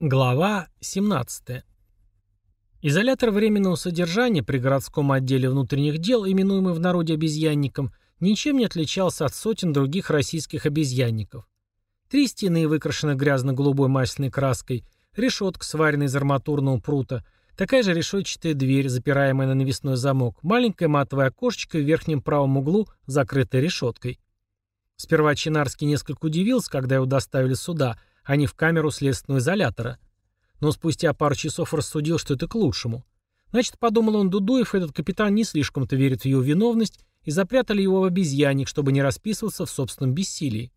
Глава 17. Изолятор временного содержания при городском отделе внутренних дел, именуемый в народе обезьянником, ничем не отличался от сотен других российских обезьянников. Три стены, выкрашены грязно-голубой масляной краской, решетка, сваренная из арматурного прута, такая же решетчатая дверь, запираемая на навесной замок, маленькое матовое окошечко в верхнем правом углу, закрытое решеткой. Сперва Чинарский несколько удивился, когда его доставили сюда – а не в камеру следственного изолятора. Но спустя пару часов рассудил, что это к лучшему. Значит, подумал он, Дудуев, этот капитан не слишком-то верит в его виновность, и запрятали его в обезьянник, чтобы не расписываться в собственном бессилии.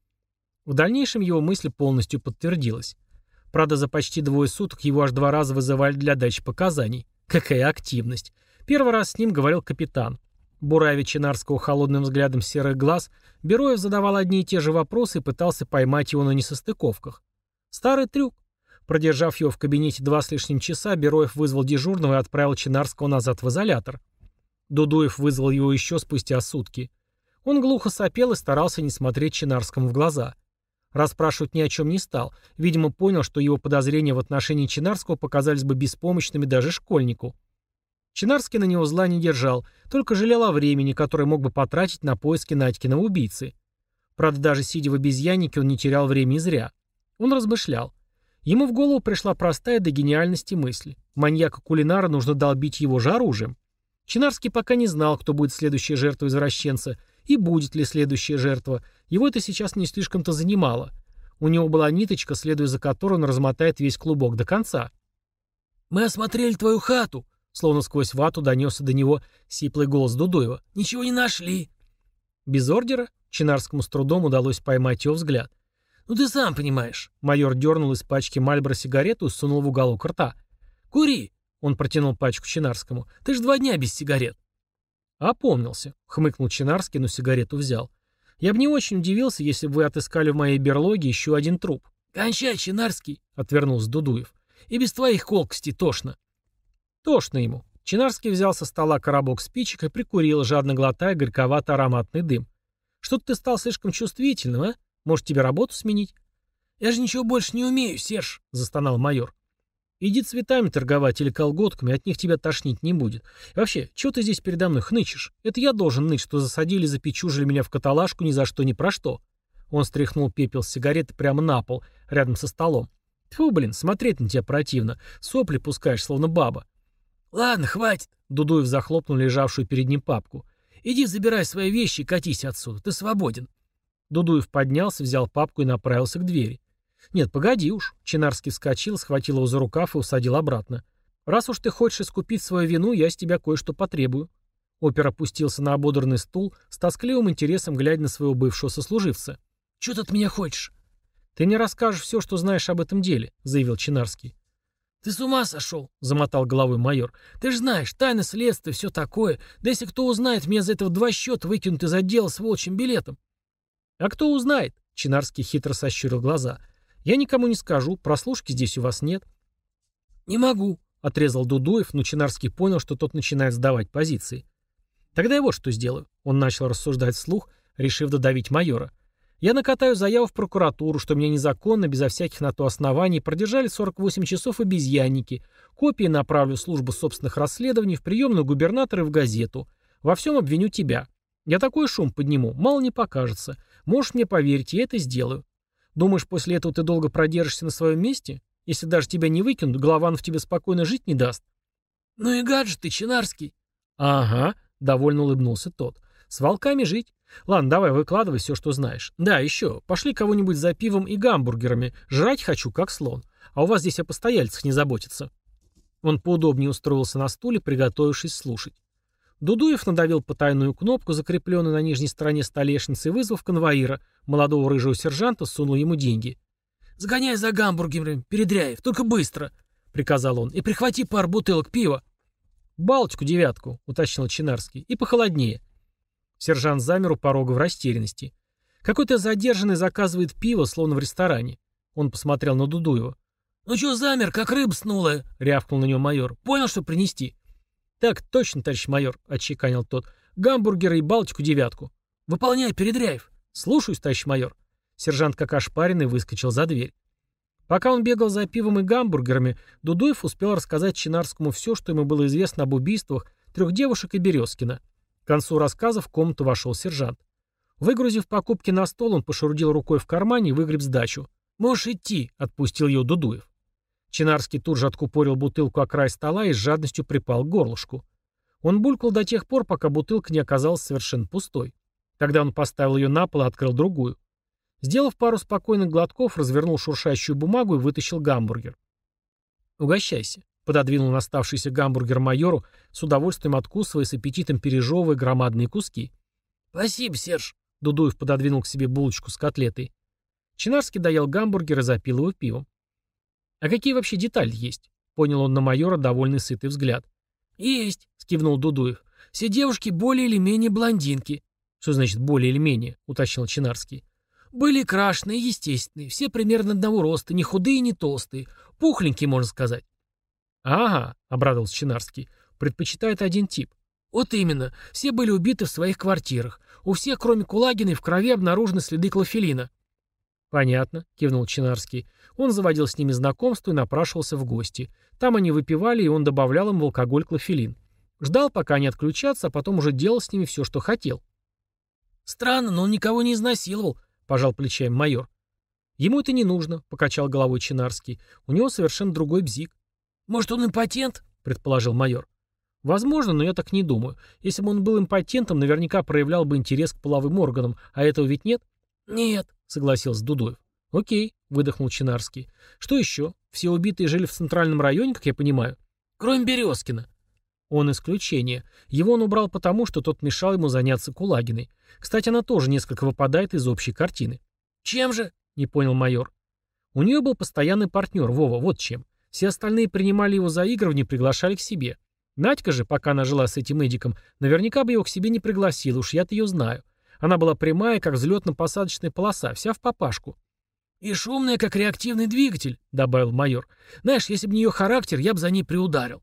В дальнейшем его мысль полностью подтвердилась. Правда, за почти двое суток его аж два раза вызывали для дачи показаний. Какая активность. Первый раз с ним говорил капитан. Буравя Чинарского холодным взглядом серых глаз, Бероев задавал одни и те же вопросы и пытался поймать его на несостыковках. Старый трюк. Продержав его в кабинете два с лишним часа, Бероев вызвал дежурного и отправил Чинарского назад в изолятор. Дудуев вызвал его еще спустя сутки. Он глухо сопел и старался не смотреть Чинарскому в глаза. Расспрашивать ни о чем не стал. Видимо, понял, что его подозрения в отношении Чинарского показались бы беспомощными даже школьнику. Чинарский на него зла не держал, только жалел о времени, которое мог бы потратить на поиски Надькиного убийцы. Правда, даже сидя в обезьяннике, он не терял времени зря. Он размышлял. Ему в голову пришла простая до гениальности мысль. Маньяка-кулинара нужно долбить его же оружием. Чинарский пока не знал, кто будет следующей жертвой извращенца, и будет ли следующая жертва. Его это сейчас не слишком-то занимало. У него была ниточка, следуя за которой он размотает весь клубок до конца. «Мы осмотрели твою хату», словно сквозь вату донесся до него сиплый голос Дудоева. «Ничего не нашли». Без ордера Чинарскому с трудом удалось поймать его взгляд. «Ну ты сам понимаешь». Майор дернул из пачки Мальборо сигарету и сунул в уголок рта. «Кури!» — он протянул пачку Чинарскому. «Ты ж два дня без сигарет». «Опомнился», — хмыкнул Чинарский, но сигарету взял. «Я бы не очень удивился, если бы вы отыскали в моей берлоге еще один труп». «Кончай, Чинарский!» — отвернулся Дудуев. «И без твоих колкостей тошно». Тошно ему. Чинарский взял со стола коробок спичек и прикурил, жадно глотая горьковато-ароматный дым. «Что-то ты стал слишком чувствительным, а? Может, тебе работу сменить?» «Я же ничего больше не умею, Серж», — застонал майор. «Иди цветами торговать или колготками, от них тебя тошнить не будет. И вообще, чего ты здесь передо мной хнычешь? Это я должен ныть, что засадили, запечужили меня в каталажку ни за что, ни про что». Он стряхнул пепел с сигареты прямо на пол, рядом со столом. Тьфу, блин, смотреть на тебя противно. Сопли пускаешь, словно баба. «Ладно, хватит», — Дудуев захлопнул лежавшую перед ним папку. «Иди забирай свои вещи и катись отсюда. Ты свободен». Дудуев поднялся, взял папку и направился к двери. «Нет, погоди уж». Чинарский вскочил, схватил его за рукав и усадил обратно. «Раз уж ты хочешь искупить свою вину, я с тебя кое-что потребую». Опер опустился на ободранный стул, с тоскливым интересом глядя на своего бывшего сослуживца. «Чего ты от меня хочешь?» «Ты мне расскажешь все, что знаешь об этом деле», — заявил Чинарский. «Ты с ума сошел?» — замотал головой майор. «Ты же знаешь, тайна следствия, все такое. Да если кто узнает, меня за этого два счета выкинут из отдела с волчьим билетом». «А кто узнает?» — Чинарский хитро сощурил глаза. «Я никому не скажу, прослушки здесь у вас нет». «Не могу», — отрезал Дудуев, но Чинарский понял, что тот начинает сдавать позиции. «Тогда я вот что сделаю», — он начал рассуждать вслух, решив додавить майора. «Я накатаю заяву в прокуратуру, что меня незаконно, безо всяких на то оснований, продержали 48 часов обезьянники, копии направлю в службу собственных расследований, в приемную губернатора и в газету. Во всем обвиню тебя. Я такой шум подниму, мало не покажется. Можешь мне поверить, я это сделаю. Думаешь, после этого ты долго продержишься на своем месте? Если даже тебя не выкинут, Голованов тебе спокойно жить не даст. Ну и гаджет ты, Чинарский. Ага, довольно улыбнулся тот. С волками жить. Ладно, давай, выкладывай все, что знаешь. Да, еще, пошли кого-нибудь за пивом и гамбургерами. Жрать хочу, как слон. А у вас здесь о постояльцах не заботится. Он поудобнее устроился на стуле, приготовившись слушать. Дудуев надавил потайную кнопку, закрепленную на нижней стороне столешницы, и, вызвав конвоира, молодого рыжего сержанта, сунул ему деньги. «Сгоняй за гамбургерами, Передряев, только быстро!» — приказал он. «И прихвати пар бутылок пива». «Балтику девятку», — уточнил Чинарский. «И похолоднее». Сержант замер у порога в растерянности. Какой-то задержанный заказывает пиво, словно в ресторане. Он посмотрел на Дудуева. «Ну чё замер, как рыба снулая?» — рявкнул на него майор. «Понял, что принести?» «Так точно, товарищ майор», — отчеканил тот. «Гамбургеры и Балтику девятку». «Выполняй, Передряев». «Слушаюсь, товарищ майор». Сержант, как ошпаренный, выскочил за дверь. Пока он бегал за пивом и гамбургерами, Дудуев успел рассказать Чинарскому все, что ему было известно об убийствах трех девушек и Березкина. К концу рассказа в комнату вошел сержант. Выгрузив покупки на стол, он пошурудил рукой в кармане и выгреб сдачу. «Можешь идти», — отпустил ее Дудуев. Чинарский тут же откупорил бутылку о край стола и с жадностью припал к горлышку. Он булькал до тех пор, пока бутылка не оказалась совершенно пустой. Тогда он поставил ее на пол и открыл другую. Сделав пару спокойных глотков, развернул шуршащую бумагу и вытащил гамбургер. «Угощайся», — пододвинул оставшийся гамбургер майору, с удовольствием откусывая с аппетитом пережевывая громадные куски. «Спасибо, Серж», — Дудуев пододвинул к себе булочку с котлетой. Чинарский доел гамбургер и запил его пивом. «А какие вообще детали есть?» — понял он на майора довольный сытый взгляд. «Есть», — скивнул Дудуев. «Все девушки более или менее блондинки». «Что значит более или менее?» — уточнил Чинарский. Были крашеные, естественные, все примерно одного роста, не худые, не толстые, пухленькие, можно сказать. «Ага», — обрадовался Чинарский, — «предпочитает один тип». «Вот именно. Все были убиты в своих квартирах. У всех, кроме Кулагиной, в крови обнаружены следы клофелина». «Понятно», — кивнул Чинарский. Он заводил с ними знакомство и напрашивался в гости. Там они выпивали, и он добавлял им в алкоголь клофелин. Ждал, пока они отключатся, а потом уже делал с ними все, что хотел. «Странно, но он никого не изнасиловал», пожал плечами майор. Ему это не нужно, покачал головой Чинарский. У него совершенно другой бзик. Может, он импотент? предположил майор. Возможно, но я так не думаю. Если бы он был импотентом, наверняка проявлял бы интерес к половым органам, а этого ведь нет? Нет, согласился Дудоев. Окей, выдохнул Чинарский. Что еще? Все убитые жили в центральном районе, как я понимаю? Кроме Березкина. Он исключение. Его он убрал потому, что тот мешал ему заняться Кулагиной. Кстати, она тоже несколько выпадает из общей картины. «Чем же?» — не понял майор. У нее был постоянный партнер, Вова, вот чем. Все остальные принимали его за игры, приглашали к себе. Надька же, пока она жила с этим Эдиком, наверняка бы его к себе не пригласила, уж я-то ее знаю. Она была прямая, как взлетно-посадочная полоса, вся в папашку. «И шумная, как реактивный двигатель», — добавил майор. «Знаешь, если бы не ее характер, я бы за ней приударил».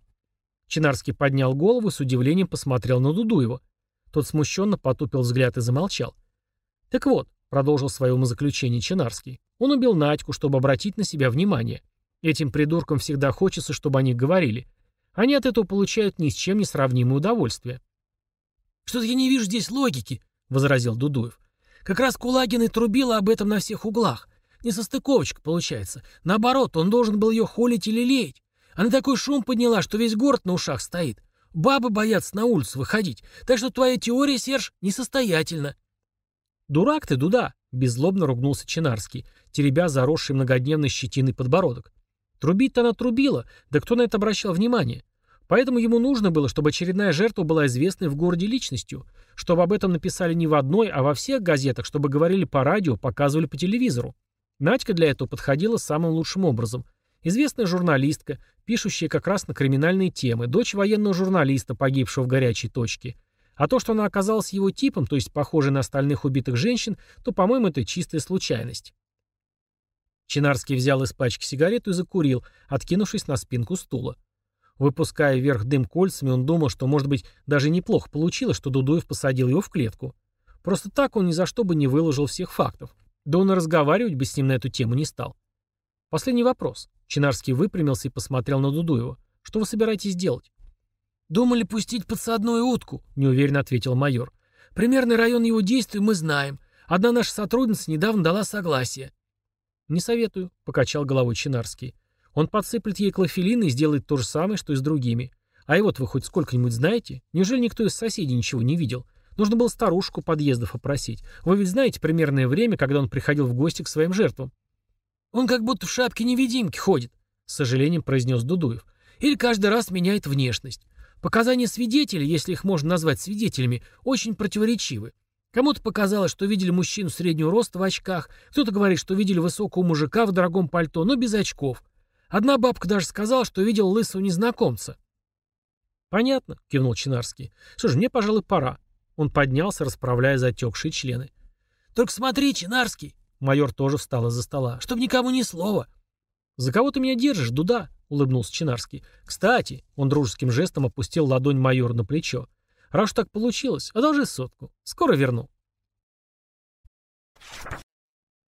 Чинарский поднял голову и с удивлением посмотрел на Дудуева. Тот смущенно потупил взгляд и замолчал. «Так вот», — продолжил свое умозаключение Чинарский, «он убил Надьку, чтобы обратить на себя внимание. Этим придуркам всегда хочется, чтобы о них говорили. Они от этого получают ни с чем не сравнимое удовольствие». «Что-то я не вижу здесь логики», — возразил Дудуев. «Как раз Кулагин и трубила об этом на всех углах. Не состыковочка получается. Наоборот, он должен был ее холить или леять. Она такой шум подняла, что весь город на ушах стоит. Бабы боятся на улицу выходить. Так что твоя теория, Серж, несостоятельна. Дурак ты, Дуда, беззлобно ругнулся Чинарский, теребя заросший многодневной щетиной подбородок. Трубить-то она трубила, да кто на это обращал внимание? Поэтому ему нужно было, чтобы очередная жертва была известной в городе личностью, чтобы об этом написали не в одной, а во всех газетах, чтобы говорили по радио, показывали по телевизору. Надька для этого подходила самым лучшим образом – Известная журналистка, пишущая как раз на криминальные темы, дочь военного журналиста, погибшего в горячей точке. А то, что она оказалась его типом, то есть похожей на остальных убитых женщин, то, по-моему, это чистая случайность. Чинарский взял из пачки сигарету и закурил, откинувшись на спинку стула. Выпуская вверх дым кольцами, он думал, что, может быть, даже неплохо получилось, что Дудуев посадил его в клетку. Просто так он ни за что бы не выложил всех фактов. Да он и разговаривать бы с ним на эту тему не стал. Последний вопрос. Чинарский выпрямился и посмотрел на Дудуева. «Что вы собираетесь делать?» «Думали пустить подсадную утку», — неуверенно ответил майор. «Примерный район его действий мы знаем. Одна наша сотрудница недавно дала согласие». «Не советую», — покачал головой Чинарский. «Он подсыплет ей клофелин и сделает то же самое, что и с другими. А и вот вы хоть сколько-нибудь знаете? Неужели никто из соседей ничего не видел? Нужно было старушку подъездов опросить. Вы ведь знаете примерное время, когда он приходил в гости к своим жертвам?» Он как будто в шапке-невидимки ходит, с сожалением произнес Дудуев. Или каждый раз меняет внешность. Показания свидетелей, если их можно назвать свидетелями, очень противоречивы. Кому-то показалось, что видели мужчину среднего роста в очках, кто-то говорит, что видели высокого мужика в дорогом пальто, но без очков. Одна бабка даже сказала, что видел лысого незнакомца. «Понятно», — кивнул Чинарский. «Что ж, мне, пожалуй, пора». Он поднялся, расправляя затекшие члены. «Только смотри, Чинарский!» Майор тоже встал из-за стола. «Чтоб никому ни слова!» «За кого ты меня держишь, Дуда?» — улыбнулся Чинарский. «Кстати!» — он дружеским жестом опустил ладонь майора на плечо. «Раз так получилось, одолжи сотку. Скоро верну».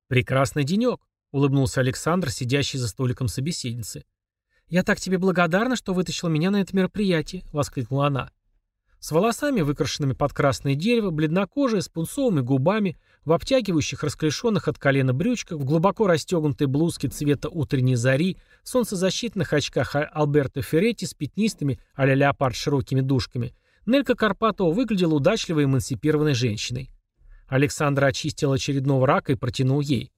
Прекрасный денек. — улыбнулся Александр, сидящий за столиком собеседницы. «Я так тебе благодарна, что вытащила меня на это мероприятие», — воскликнула она. С волосами, выкрашенными под красное дерево, бледнокожая, с пунцовыми губами, в обтягивающих, расклешенных от колена брючках, в глубоко расстегнутой блузке цвета утренней зари, солнцезащитных очках Альберто Ферретти с пятнистыми а-ля леопард широкими дужками, Нелька Карпатова выглядела удачливой эмансипированной женщиной. Александра очистил очередного рака и протянул ей.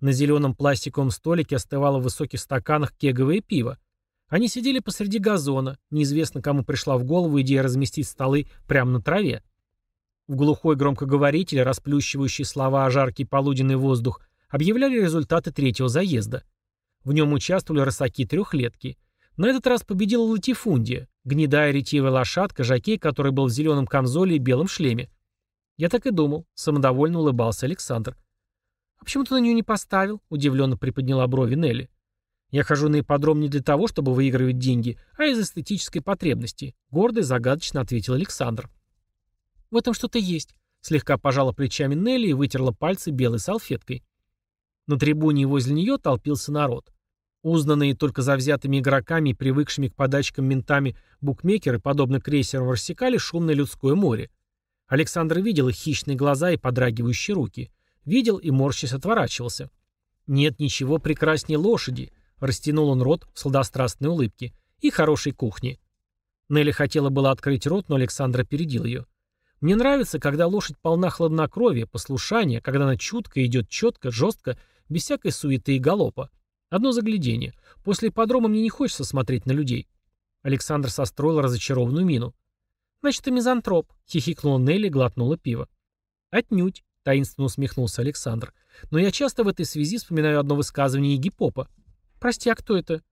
На зеленом пластиковом столике остывало в высоких стаканах кеговое пиво. Они сидели посреди газона, неизвестно кому пришла в голову идея разместить столы прямо на траве. В глухой громкоговоритель, расплющивающий слова о жаркий полуденный воздух, объявляли результаты третьего заезда. В нем участвовали рысаки трехлетки. На этот раз победила латифундия, гнедая ретивая лошадка, жакей, который был в зеленом камзоле и белом шлеме. Я так и думал, самодовольно улыбался Александр. «А почему ты на нее не поставил?» — удивленно приподняла брови Нелли. «Я хожу на ипподром не для того, чтобы выигрывать деньги, а из эстетической потребности», — гордо и загадочно ответил Александр. «В этом что-то есть», — слегка пожала плечами Нелли и вытерла пальцы белой салфеткой. На трибуне возле нее толпился народ. Узнанные только завзятыми игроками и привыкшими к подачкам ментами букмекеры, подобно крейсерам, рассекали шумное людское море. Александр видел их хищные глаза и подрагивающие руки. Видел и морщись отворачивался. «Нет ничего прекраснее лошади», — растянул он рот в сладострастной улыбке, — «и хорошей кухни». Нелли хотела было открыть рот, но Александр опередил ее. Мне нравится, когда лошадь полна хладнокровия, послушания, когда она чутко идет четко, жестко, без всякой суеты и галопа. Одно заглядение. После ипподрома мне не хочется смотреть на людей. Александр состроил разочарованную мину. «Значит, ты мизантроп», — хихикнула Нелли, глотнула пиво. «Отнюдь», — таинственно усмехнулся Александр. «Но я часто в этой связи вспоминаю одно высказывание Попа. Прости, а кто это?»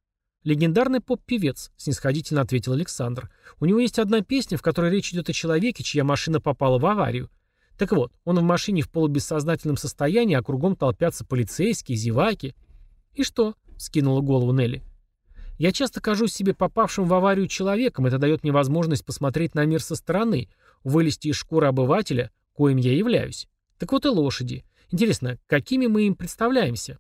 «Легендарный поп-певец», — снисходительно ответил Александр. «У него есть одна песня, в которой речь идет о человеке, чья машина попала в аварию. Так вот, он в машине в полубессознательном состоянии, а кругом толпятся полицейские, зеваки». «И что?» — скинула голову Нелли. «Я часто кажусь себе попавшим в аварию человеком, это дает мне возможность посмотреть на мир со стороны, вылезти из шкуры обывателя, коим я являюсь. Так вот и лошади. Интересно, какими мы им представляемся?»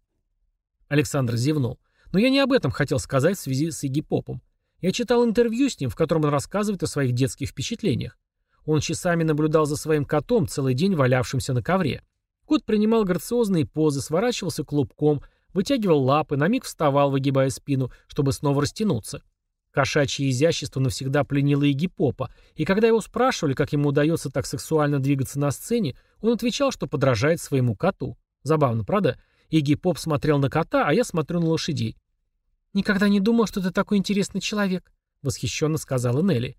Александр зевнул. Но я не об этом хотел сказать в связи с Игги Попом. Я читал интервью с ним, в котором он рассказывает о своих детских впечатлениях. Он часами наблюдал за своим котом, целый день валявшимся на ковре. Кот принимал грациозные позы, сворачивался клубком, вытягивал лапы, на миг вставал, выгибая спину, чтобы снова растянуться. Кошачье изящество навсегда пленило Игги Попа, и когда его спрашивали, как ему удается так сексуально двигаться на сцене, он отвечал, что подражает своему коту. Забавно, правда? Игги Поп смотрел на кота, а я смотрю на лошадей. «Никогда не думал, что ты такой интересный человек», — восхищенно сказала Нелли.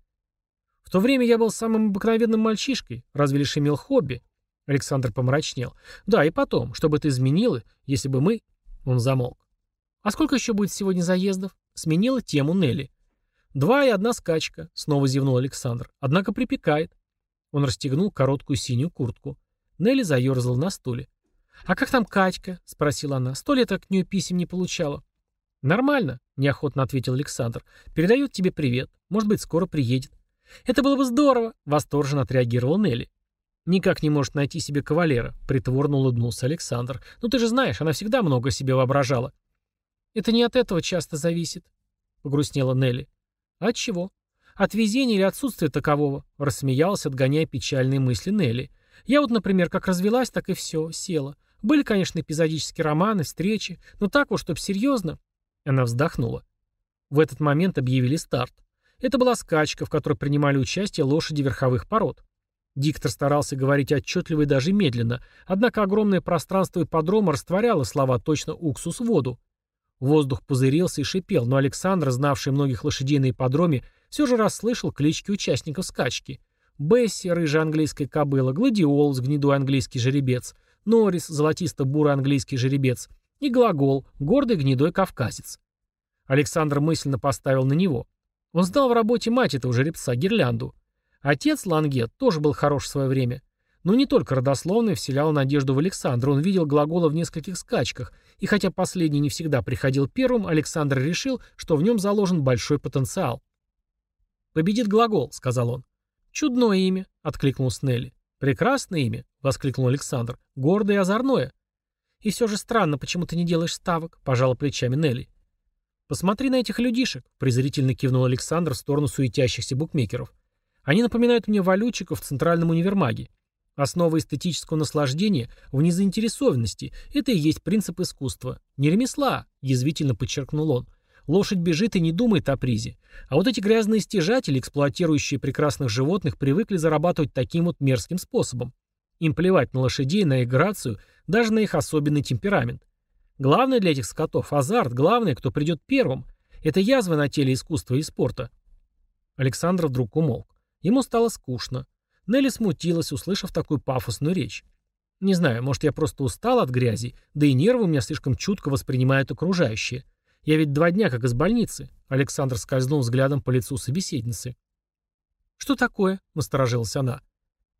«В то время я был самым обыкновенным мальчишкой, разве лишь имел хобби». Александр помрачнел. «Да, и потом, что бы ты изменила, если бы мы...» Он замолк. «А сколько еще будет сегодня заездов?» Сменила тему Нелли. «Два и одна скачка», — снова зевнул Александр. «Однако припекает». Он расстегнул короткую синюю куртку. Нелли заерзала на стуле. «А как там Катька?» — спросила она. «Сто лет от нее писем не получала». «Нормально», — неохотно ответил Александр. «Передает тебе привет. Может быть, скоро приедет». «Это было бы здорово», — восторженно отреагировал Нелли. «Никак не может найти себе кавалера», — притворно улыбнулся Александр. «Ну ты же знаешь, она всегда много себе воображала». «Это не от этого часто зависит», — погрустнела Нелли. «От чего?» «От везения или отсутствия такового», — рассмеялась, отгоняя печальные мысли Нелли. «Я вот, например, как развелась, так и все, села. Были, конечно, эпизодические романы, встречи, но так вот, чтоб серьезно, она вздохнула. В этот момент объявили старт. Это была скачка, в которой принимали участие лошади верховых пород. Диктор старался говорить отчетливо и даже медленно, однако огромное пространство ипподрома растворяло слова точно уксус в воду. Воздух пузырился и шипел, но Александр, знавший многих лошадей на ипподроме, все же расслышал клички участников скачки. Бесси, рыжая английская кобыла, Гладиол, гнедой английский жеребец, Норрис, золотисто-бурый английский жеребец — и глагол «гордый гнедой кавказец». Александр мысленно поставил на него. Он знал в работе мать этого жеребца, Гирлянду. Отец Лангет тоже был хорош в свое время. Но не только родословный вселял надежду в Александра, он видел глагола в нескольких скачках, и хотя последний не всегда приходил первым, Александр решил, что в нем заложен большой потенциал. «Победит глагол», — сказал он. «Чудное имя», — откликнул Снелли. «Прекрасное имя», — воскликнул Александр. «Гордое и озорное». «И все же странно, почему ты не делаешь ставок?» – пожала плечами Нелли. «Посмотри на этих людишек», – презрительно кивнул Александр в сторону суетящихся букмекеров. «Они напоминают мне валютчиков в центральном универмаге. Основа эстетического наслаждения в незаинтересованности – это и есть принцип искусства. Не ремесла», – язвительно подчеркнул он. «Лошадь бежит и не думает о призе. А вот эти грязные стяжатели, эксплуатирующие прекрасных животных, привыкли зарабатывать таким вот мерзким способом. Им плевать на лошадей, на их грацию, даже на их особенный темперамент. Главное для этих скотов – азарт, главное, кто придет первым. Это язва на теле искусства и спорта». Александр вдруг умолк. Ему стало скучно. Нелли смутилась, услышав такую пафосную речь. Не знаю, может, я просто устал от грязи, да и нервы у меня слишком чутко воспринимают окружающее. Я ведь два дня как из больницы. Александр скользнул взглядом по лицу собеседницы. «Что такое?» — насторожилась она.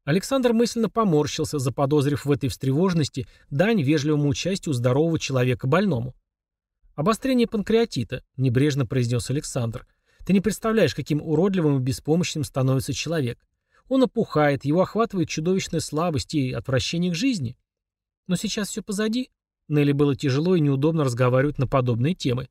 Александр мысленно поморщился, заподозрив в этой встревоженности дань вежливому участию здорового человека больному. «Обострение панкреатита», — небрежно произнес Александр. «Ты не представляешь, каким уродливым и беспомощным становится человек. Он опухает, его охватывает чудовищная слабость и отвращение к жизни. Но сейчас все позади. Нелли было тяжело и неудобно разговаривать на подобные темы.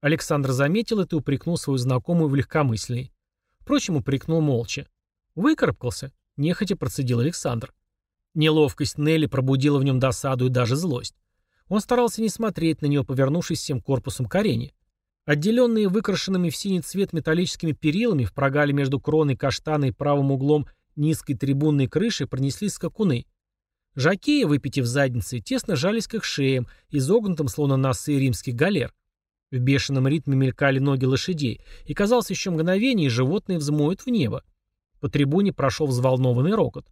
Александр заметил это и упрекнул свою знакомую в легкомыслии. Впрочем, упрекнул молча. Выкарабкался, нехотя процедил Александр. Неловкость Нелли пробудила в нем досаду и даже злость. Он старался не смотреть на нее, повернувшись всем корпусом к арене. Отделенные выкрашенными в синий цвет металлическими перилами в прогале между кроной каштана и правым углом низкой трибунной крыши пронеслись скакуны. Жакеи, выпитив задницы, тесно жались к их шеям, изогнутым, словно носы римских галер. В бешеном ритме мелькали ноги лошадей, и казалось еще мгновение, и животные взмоют в небо. По трибуне прошел взволнованный рокот.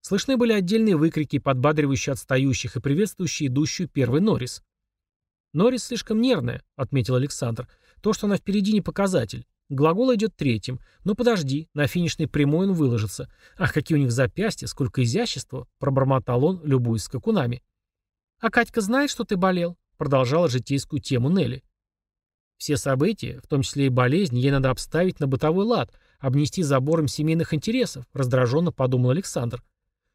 Слышны были отдельные выкрики, подбадривающие отстающих и приветствующие идущую первый Норрис. «Норрис слишком нервная», — отметил Александр. «То, что она впереди, не показатель. Глагол идет третьим. Но подожди, на финишной прямой он выложится. Ах, какие у них запястья, сколько изящества!» — пробормотал он, любуясь скакунами. «А Катька знает, что ты болел?» — продолжала житейскую тему Нелли. Все события, в том числе и болезнь, ей надо обставить на бытовой лад, обнести забором семейных интересов, раздраженно подумал Александр.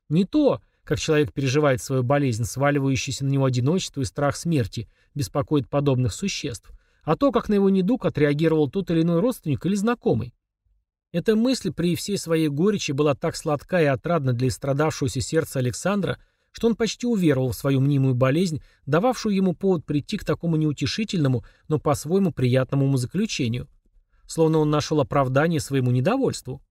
Не то, как человек переживает свою болезнь, сваливающуюся на него одиночество и страх смерти, беспокоит подобных существ, а то, как на его недуг отреагировал тот или иной родственник или знакомый. Эта мысль при всей своей горечи была так сладка и отрадна для истрадавшегося сердца Александра, что он почти уверовал в свою мнимую болезнь, дававшую ему повод прийти к такому неутешительному, но по-своему приятному умозаключению. Словно он нашел оправдание своему недовольству.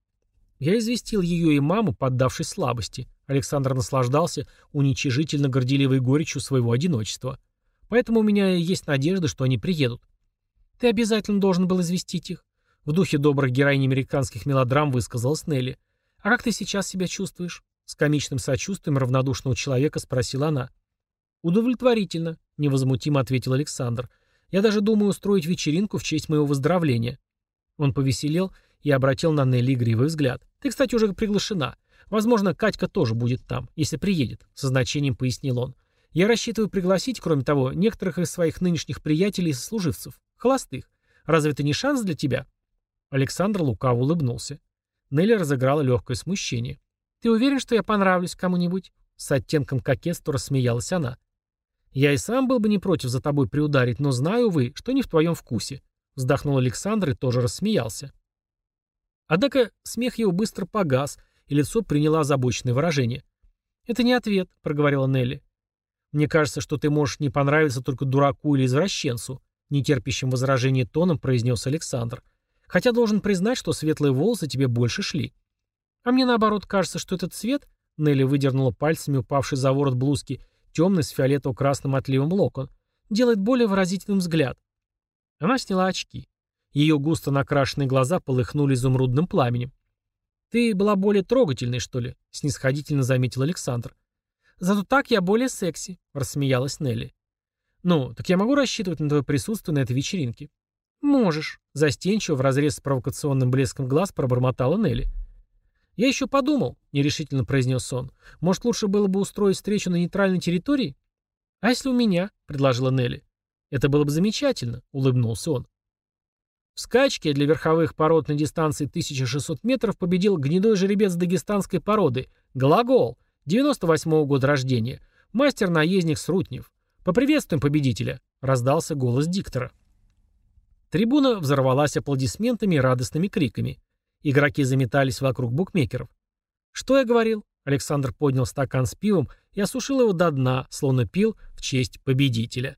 Я известил ее и маму, поддавшись слабости. Александр наслаждался уничижительно горделивой горечью своего одиночества. Поэтому у меня есть надежда, что они приедут. Ты обязательно должен был известить их. В духе добрых героинь американских мелодрам высказалась Нелли. А как ты сейчас себя чувствуешь? С комичным сочувствием равнодушного человека спросила она. «Удовлетворительно», — невозмутимо ответил Александр. «Я даже думаю устроить вечеринку в честь моего выздоровления». Он повеселел и обратил на Нелли игривый взгляд. «Ты, кстати, уже приглашена. Возможно, Катька тоже будет там, если приедет», — со значением пояснил он. Я рассчитываю пригласить, кроме того, некоторых из своих нынешних приятелей и сослуживцев. Холостых. Разве это не шанс для тебя?» Александр лукаво улыбнулся. Нелли разыграла легкое смущение. «Ты уверен, что я понравлюсь кому-нибудь?» С оттенком кокетства рассмеялась она. «Я и сам был бы не против за тобой приударить, но знаю, вы, что не в твоем вкусе», вздохнул Александр и тоже рассмеялся. Однако смех его быстро погас, и лицо приняло озабоченное выражение. «Это не ответ», — проговорила Нелли. Мне кажется, что ты можешь не понравиться только дураку или извращенцу», нетерпящим возражения тоном произнес Александр. «Хотя должен признать, что светлые волосы тебе больше шли». «А мне наоборот кажется, что этот цвет...» Нелли выдернула пальцами упавший за ворот блузки темный с фиолетово-красным отливом локон. «Делает более выразительным взгляд». Она сняла очки. Ее густо накрашенные глаза полыхнули изумрудным пламенем. «Ты была более трогательной, что ли?» — снисходительно заметил Александр. Зато так я более секси», — рассмеялась Нелли. «Ну, так я могу рассчитывать на твое присутствие на этой вечеринке?» «Можешь», — застенчиво, вразрез с провокационным блеском глаз пробормотала Нелли. «Я еще подумал», — нерешительно произнес он. «Может, лучше было бы устроить встречу на нейтральной территории?» «А если у меня?» — предложила Нелли. «Это было бы замечательно», — улыбнулся он. В скачке для верховых пород на дистанции 1600 метров победил гнедой жеребец дагестанской породы — Глагол, 98-го года рождения. Мастер-наездник Срутнев. «Поприветствуем победителя!» — раздался голос диктора. Трибуна взорвалась аплодисментами и радостными криками. Игроки заметались вокруг букмекеров. «Что я говорил?» Александр поднял стакан с пивом и осушил его до дна, словно пил в честь победителя.